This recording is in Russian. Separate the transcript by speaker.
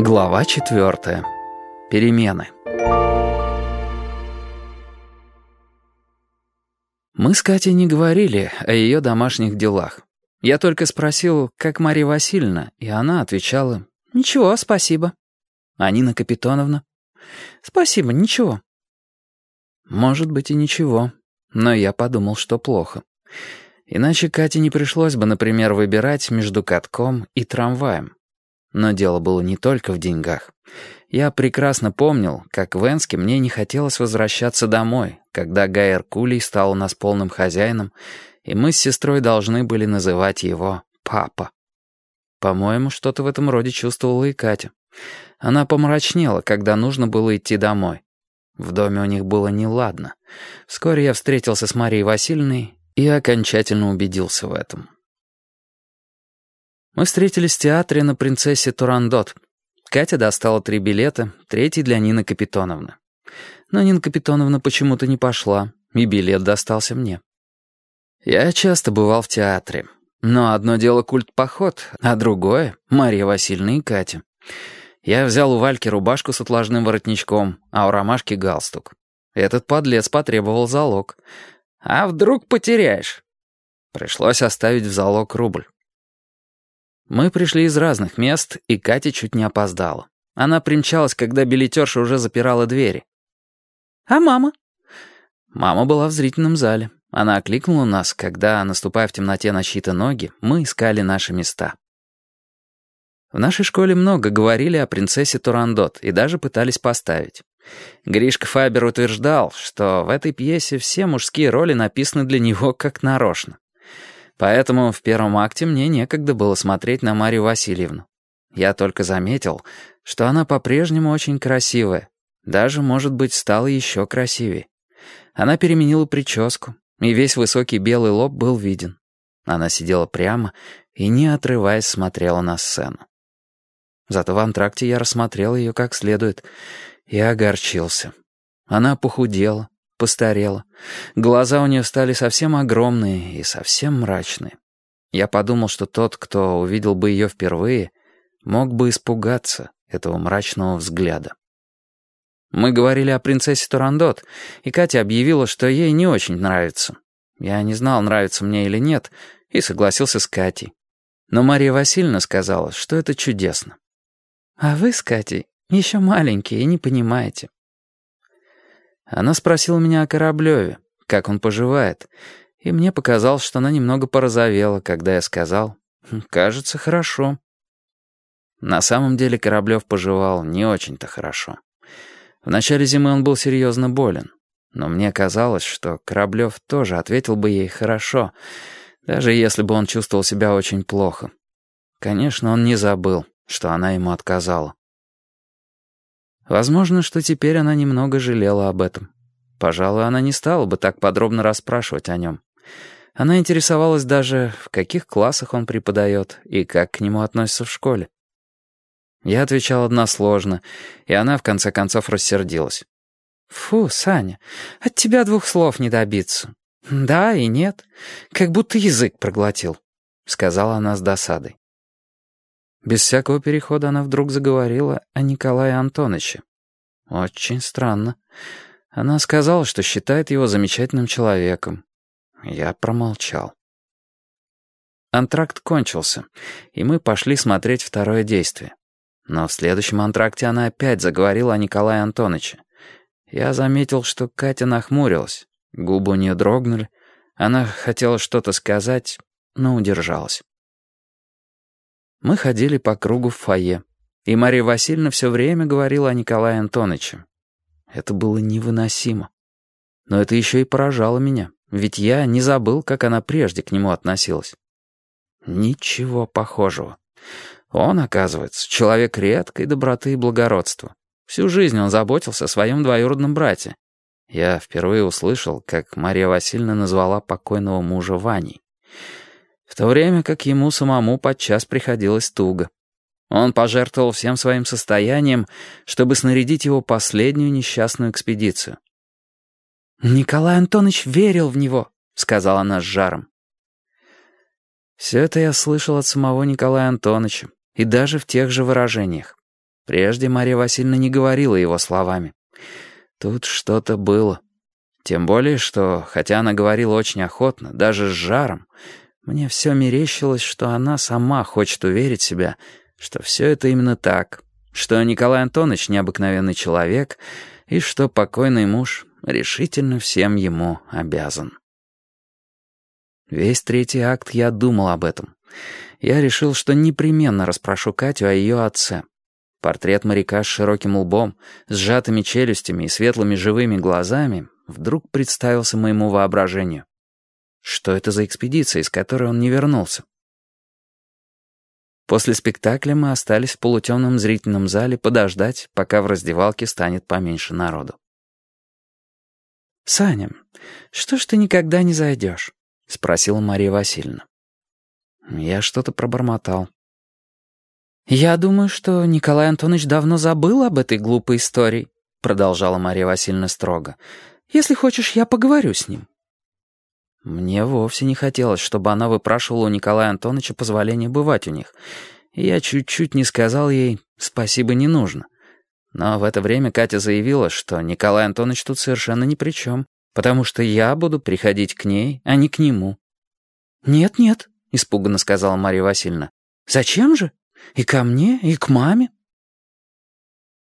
Speaker 1: Глава четвертая. Перемены. Мы с Катей не говорили о ее домашних делах. Я только спросил, как Мария Васильевна, и она отвечала «Ничего, спасибо». А Нина Капитоновна «Спасибо, ничего». Может быть и ничего, но я подумал, что плохо. Иначе Кате не пришлось бы, например, выбирать между катком и трамваем. Но дело было не только в деньгах. Я прекрасно помнил, как в Энске мне не хотелось возвращаться домой, когда Гайер Кулей стал у нас полным хозяином, и мы с сестрой должны были называть его «папа». По-моему, что-то в этом роде чувствовала и Катя. Она помрачнела, когда нужно было идти домой. В доме у них было неладно. Вскоре я встретился с Марией Васильевной и окончательно убедился в этом. Мы встретились в театре на «Принцессе Турандот». Катя достала три билета, третий для Нины Капитоновны. Но Нина Капитоновна почему-то не пошла, и билет достался мне. Я часто бывал в театре. Но одно дело культ-поход, а другое — Мария Васильевна и Катя. Я взял у Вальки рубашку с отложным воротничком, а у Ромашки галстук. Этот подлец потребовал залог. «А вдруг потеряешь?» Пришлось оставить в залог рубль. Мы пришли из разных мест, и Катя чуть не опоздала. Она примчалась, когда билетерша уже запирала двери. «А мама?» Мама была в зрительном зале. Она окликнула нас, когда, наступая в темноте на чьи-то ноги, мы искали наши места. В нашей школе много говорили о принцессе Турандот и даже пытались поставить. Гришка Фабер утверждал, что в этой пьесе все мужские роли написаны для него как нарочно. Поэтому в первом акте мне некогда было смотреть на Марию Васильевну. Я только заметил, что она по-прежнему очень красивая. Даже, может быть, стала еще красивее. Она переменила прическу, и весь высокий белый лоб был виден. Она сидела прямо и, не отрываясь, смотрела на сцену. Зато в антракте я рассмотрел ее как следует и огорчился. Она похудела, постарела. Глаза у нее стали совсем огромные и совсем мрачные. Я подумал, что тот, кто увидел бы ее впервые, мог бы испугаться этого мрачного взгляда. Мы говорили о принцессе Турандот, и Катя объявила, что ей не очень нравится. Я не знал, нравится мне или нет, и согласился с Катей. Но Мария Васильевна сказала, что это чудесно. «А вы с Катей еще маленькие и не понимаете. Она спросила меня о Кораблеве, как он поживает, и мне показалось, что она немного порозовела, когда я сказал «Хм, «Кажется, хорошо». На самом деле Кораблев поживал не очень-то хорошо. В начале зимы он был серьезно болен, но мне казалось, что Кораблев тоже ответил бы ей «хорошо», даже если бы он чувствовал себя очень плохо. Конечно, он не забыл, что она ему отказала. Возможно, что теперь она немного жалела об этом. Пожалуй, она не стала бы так подробно расспрашивать о нем. Она интересовалась даже, в каких классах он преподает и как к нему относятся в школе. Я отвечал односложно, и она в конце концов рассердилась. «Фу, Саня, от тебя двух слов не добиться. Да и нет, как будто язык проглотил», — сказала она с досадой. Без всякого перехода она вдруг заговорила о Николае Антоновиче. Очень странно. Она сказала, что считает его замечательным человеком. Я промолчал. Антракт кончился, и мы пошли смотреть второе действие. Но в следующем антракте она опять заговорила о Николае Антоновиче. Я заметил, что Катя нахмурилась, губы у нее дрогнули. Она хотела что-то сказать, но удержалась. Мы ходили по кругу в фойе, и Мария Васильевна все время говорила о Николае Антоновиче. Это было невыносимо. Но это еще и поражало меня, ведь я не забыл, как она прежде к нему относилась. Ничего похожего. Он, оказывается, человек редкой доброты и благородства. Всю жизнь он заботился о своем двоюродном брате. Я впервые услышал, как Мария Васильевна назвала покойного мужа Ваней в то время как ему самому подчас приходилось туго. Он пожертвовал всем своим состоянием, чтобы снарядить его последнюю несчастную экспедицию. «Николай Антонович верил в него», — сказала она с жаром. Все это я слышал от самого Николая Антоновича, и даже в тех же выражениях. Прежде Мария Васильевна не говорила его словами. Тут что-то было. Тем более, что, хотя она говорила очень охотно, даже с жаром, мне все мерещилось, что она сама хочет уверить себя, что все это именно так, что Николай Антонович необыкновенный человек и что покойный муж решительно всем ему обязан. Весь третий акт я думал об этом. Я решил, что непременно расспрошу Катю о ее отце. Портрет моряка с широким лбом, сжатыми челюстями и светлыми живыми глазами вдруг представился моему воображению. Что это за экспедиция, из которой он не вернулся? После спектакля мы остались в полутемном зрительном зале подождать, пока в раздевалке станет поменьше народу. «Саня, что ж ты никогда не зайдешь?» — спросила Мария Васильевна. Я что-то пробормотал. «Я думаю, что Николай Антонович давно забыл об этой глупой истории», — продолжала Мария Васильевна строго. «Если хочешь, я поговорю с ним». Мне вовсе не хотелось, чтобы она выпрашивала у Николая Антоновича позволения бывать у них. Я чуть-чуть не сказал ей «спасибо, не нужно». Но в это время Катя заявила, что Николай Антонович тут совершенно ни при чем, потому что я буду приходить к ней, а не к нему. «Нет-нет», — испуганно сказала Мария Васильевна. «Зачем же? И ко мне, и к маме».